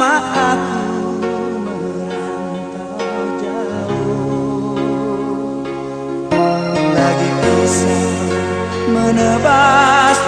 lama aku merantau jauh Lagi bisa menebas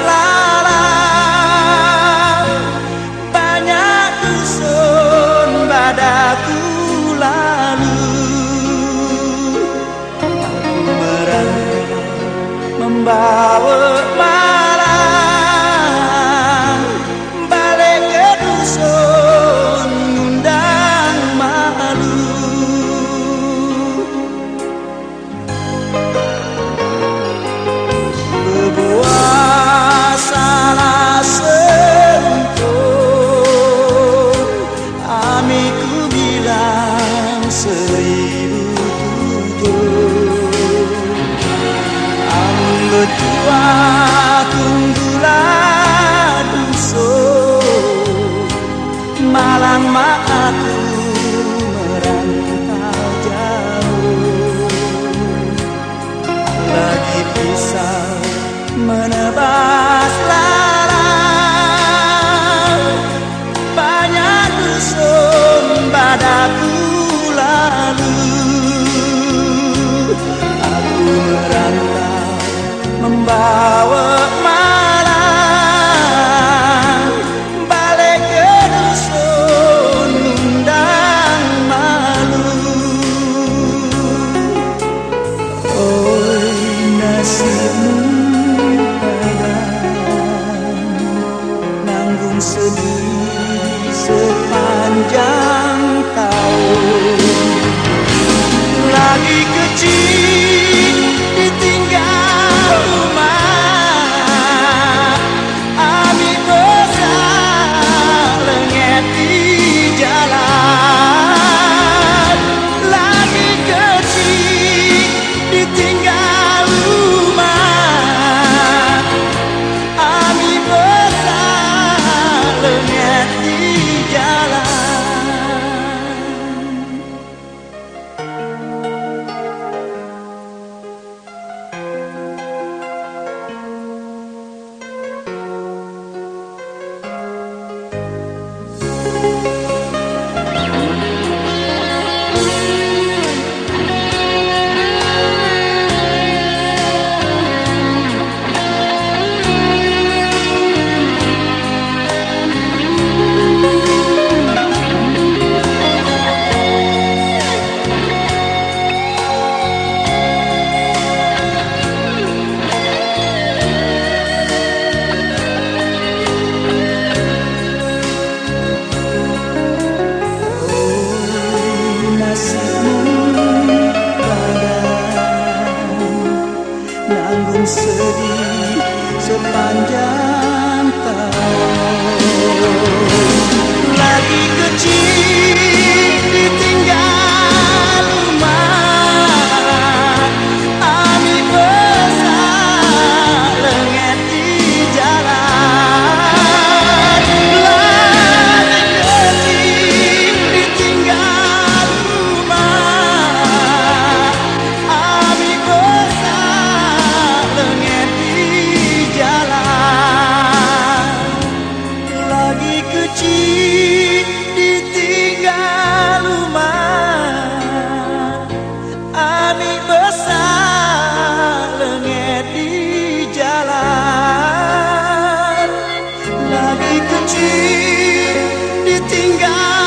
我赌啊！habite en ti y tenga